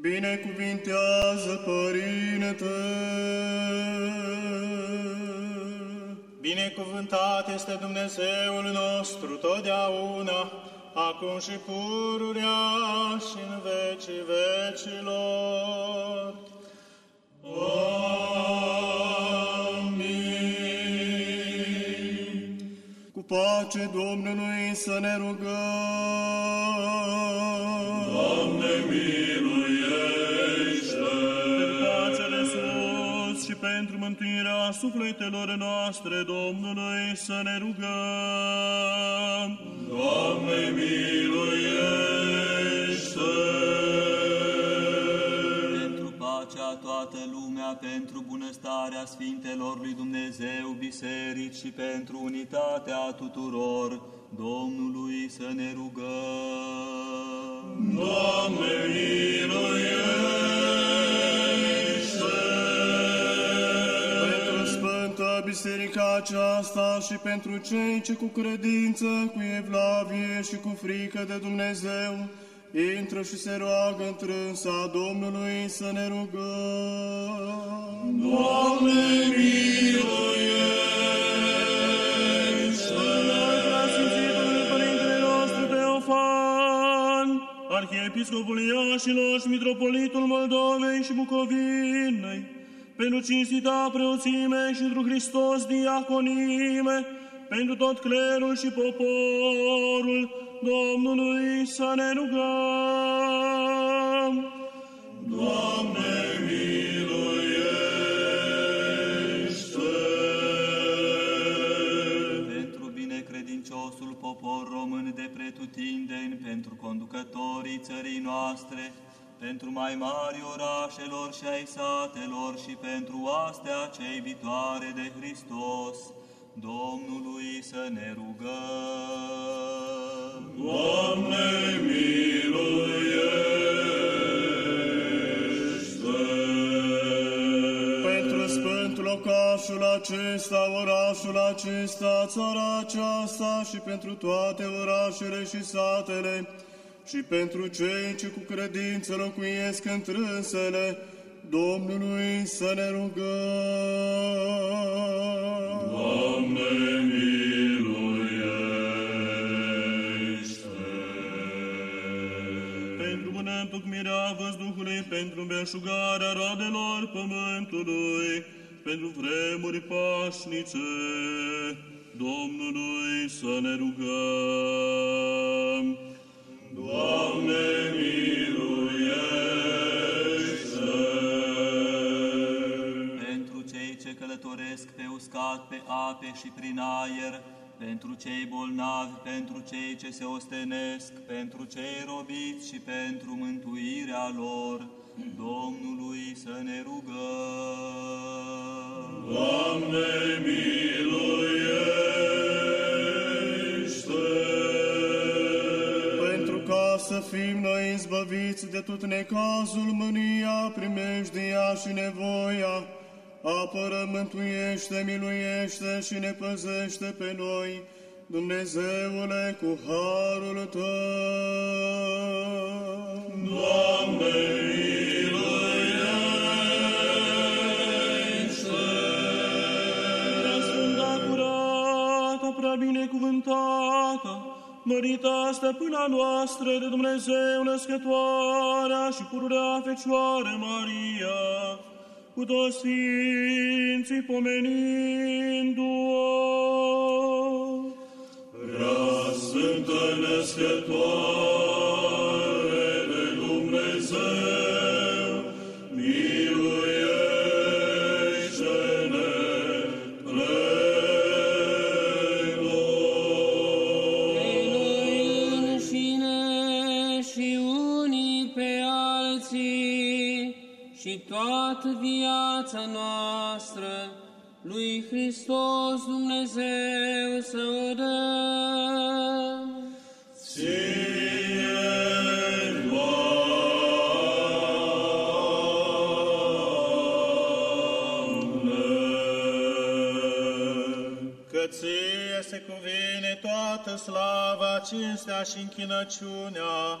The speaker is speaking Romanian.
Binecuvintează, Părinte! Binecuvântat este Dumnezeul nostru totdeauna, acum și pururea și în vecii vecilor. Amin. Cu pace Domnului să ne rugăm. Doamne, miluiește! Pentru mântuirea sufletelor noastre Domnului să ne rugăm. Doamne, miluiește! pentru pacea toată lumea, pentru bunăstarea Sfintelor lui Dumnezeu, biserici și pentru unitatea tuturor, Domnului să ne rugăm. Doamne, Biserica aceasta și pentru cei ce cu credință, cu evlavie și cu frică de Dumnezeu, intră și se roagă întrânsa Domnului să ne rugăm. Doamne, miluiește! Preasfințitul Părintele nostru Teofan, Arhiepiscopul Iașilor și Mitropolitul Moldovei și Bucovinei, pentru cinstita preoțime și întru Hristos diaconime, pentru tot clerul și poporul Domnului să ne rugăm. Doamne, miluiește! pentru binecredinciosul popor român de pretutindeni, pentru conducătorii țării noastre, pentru mai mari orașelor și ai satelor și pentru astea cei viitoare de Hristos, Domnului să ne rugăm. Doamne, miluiește! Pentru Sfântul locașul acesta, orașul acesta, țara aceasta și pentru toate orașele și satele și pentru cei ce cu credință locuiesc întrânsele, Domnului să ne rugăm. Doamne, miluiește! Pentru bună întocmirea văzduhului, pentru belșugarea roadelor pământului, pentru vremuri pașnice, Domnului să ne rugăm. Uscat, pe ape și prin aer, pentru cei bolnavi, pentru cei ce se ostenesc, pentru cei robiți și pentru mântuirea lor, Domnului să ne rugăm. Doamne, miluiește! Ca să fim noi izbăviți de tot necazul, mânia, primejdia și nevoia, apără, mântuiește, miluiește și ne păzește pe noi, Dumnezeule, cu harul Tău. Doamne, miluiește! Prea sfânta, curată, prea binecuvântată, mărita stăpâna noastră de Dumnezeu născătoarea și pururea Fecioară Maria, cu toți Sfinții pomenindu-o. Prea Sfântă Născătoare și toată viața noastră lui Hristos Dumnezeu să o dăm. Ție, Doamne! Că ție se cuvine toată slava, cinstea și închinăciunea,